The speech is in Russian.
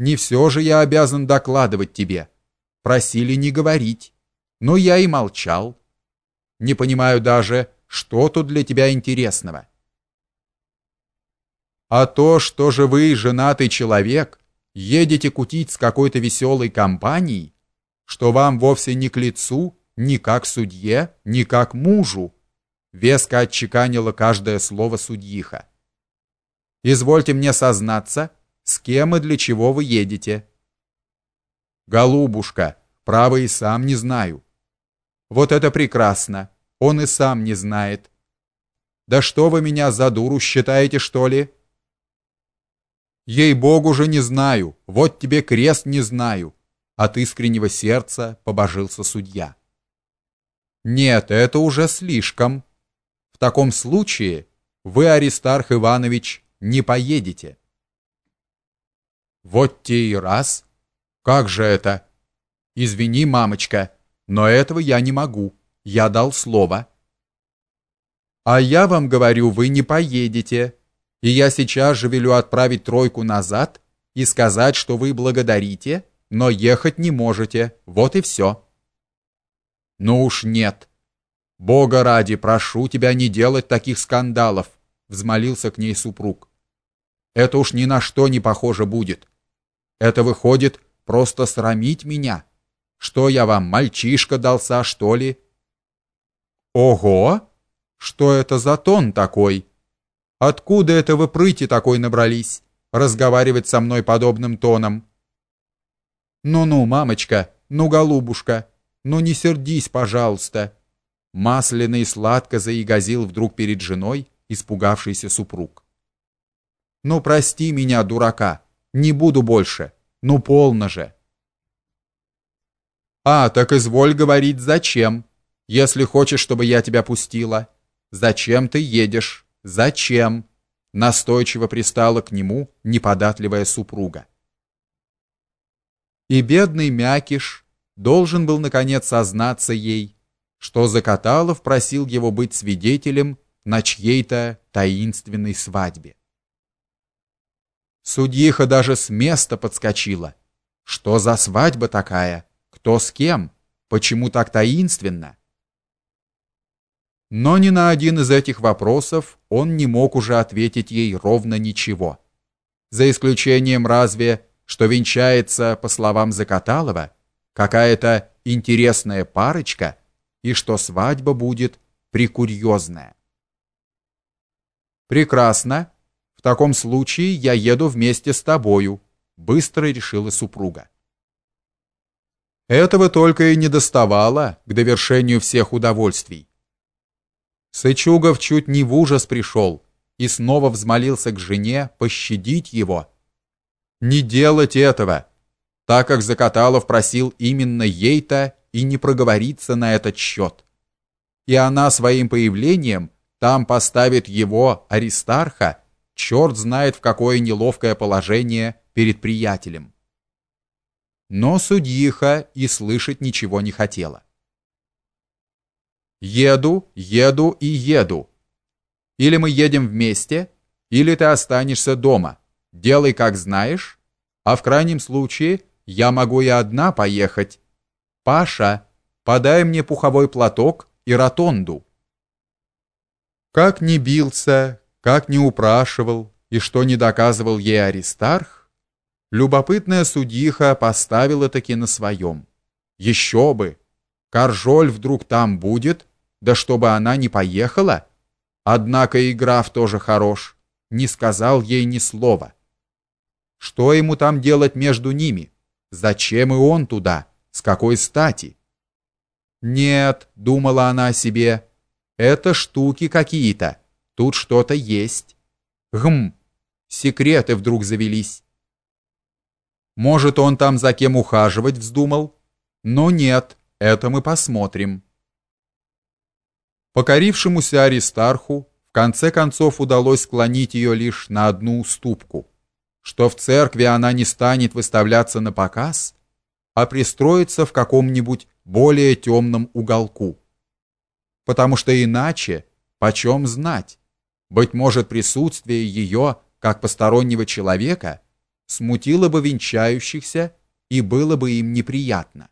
Не все же я обязан докладывать тебе. Просили не говорить, но я и молчал. Не понимаю даже, что тут для тебя интересного. А то, что же вы, женатый человек, едете кутить с какой-то веселой компанией, что вам вовсе не к лицу, ни как судье, ни как мужу, веско отчеканила каждое слово судьиха. Извольте мне сознаться, с кем и для чего вы едете. Голубушка, право и сам не знаю. Вот это прекрасно. Он и сам не знает. Да что вы меня за дуру считаете, что ли? Ей-богу же не знаю. Вот тебе крест не знаю. От искреннего сердца побожился судья. Нет, это уже слишком. В таком случае вы, Аристарх Иванович, не поедете. Вот те и раз. Как же это? Извини, мамочка, но этого я не могу. Я дал слово. А я вам говорю, вы не поедете. И я сейчас же велю отправить тройку назад и сказать, что вы благодарите, но ехать не можете. Вот и все. Ну уж нет. Бога ради, прошу тебя не делать таких скандалов, взмолился к ней супруг. Это уж ни на что не похоже будет. Это выходит просто срамить меня. Что я вам, мальчишка дался, что ли? Ого! Что это за тон такой? Откуда это вы прыти такой набрались, разговаривать со мной подобным тоном? Ну-ну, мамочка, ну, голубушка, ну не сердись, пожалуйста. Масляно сладко заигазил вдруг перед женой испугавшийся супруг. Ну прости меня, дурака. Не буду больше. Ну полно же. А, так изволь говорить, зачем? Если хочешь, чтобы я тебя пустила. Зачем ты едешь? Зачем? Настойчиво пристала к нему неподатливая супруга. И бедный Мякиш должен был наконец сознаться ей, что Закаталов просил его быть свидетелем на чьей-то таинственной свадьбе. Судьиха даже с места подскочила. Что за свадьба такая? Кто с кем? Почему так таинственно? Но ни на один из этих вопросов он не мог уже ответить ей ровно ничего. За исключением разве, что венчается, по словам Закаталова, какая-то интересная парочка и что свадьба будет прикурьезная. Прекрасно, в таком случае я еду вместе с тобою, быстро решила супруга. Этого только и не доставало к довершению всех удовольствий. Сычугов чуть не в ужас пришел и снова взмолился к жене пощадить его. Не делать этого, так как Закаталов просил именно ей-то и не проговориться на этот счет. И она своим появлением там поставит его, Аристарха, черт знает в какое неловкое положение перед приятелем. Но судьиха и слышать ничего не хотела. Еду, еду и еду. Или мы едем вместе, или ты останешься дома. Делай как знаешь, а в крайнем случае я могу и одна поехать. Паша, подай мне пуховой платок и ротонду. Как не бился, как не упрашивал и что не доказывал ей Аристарх, любопытная судьиха поставила таки на своем. Еще бы! Каржоль вдруг там будет, да чтобы она не поехала? Однако и граф тоже хорош, не сказал ей ни слова. Что ему там делать между ними? Зачем и он туда? С какой стати? Нет, думала она о себе, это штуки какие-то. Тут что-то есть. Гм. Секреты вдруг завелись. Может, он там за кем ухаживать вздумал? Но нет, это мы посмотрим. Покорившемуся Аристарху в конце концов удалось склонить ее лишь на одну уступку, что в церкви она не станет выставляться на показ, а пристроиться в каком-нибудь более темном уголку. Потому что иначе почем знать? Быть может, присутствие ее, как постороннего человека, смутило бы венчающихся и было бы им неприятно.